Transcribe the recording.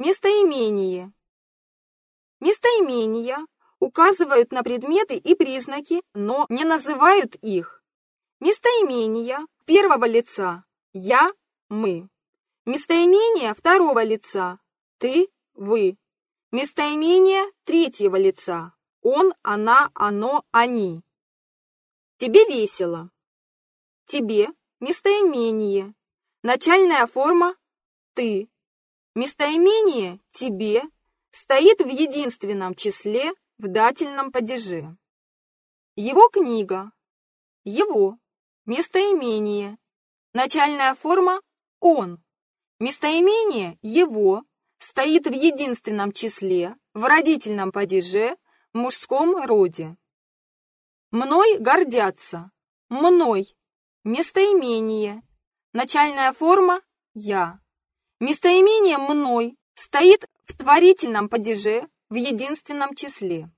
Местоимение. Местоимения указывают на предметы и признаки, но не называют их. Местоимения первого лица «я», «мы». Местоимения второго лица «ты», «вы». Местоимения третьего лица «он», «она», «оно», «они». Тебе весело. Тебе местоимение. Начальная форма «ты». Местоимение «тебе» стоит в единственном числе в дательном падеже. Его книга. Его. Местоимение. Начальная форма «он». Местоимение «его» стоит в единственном числе в родительном падеже в мужском роде. Мной гордятся. Мной. Местоимение. Начальная форма «я». Местоимение «мной» стоит в творительном падеже в единственном числе.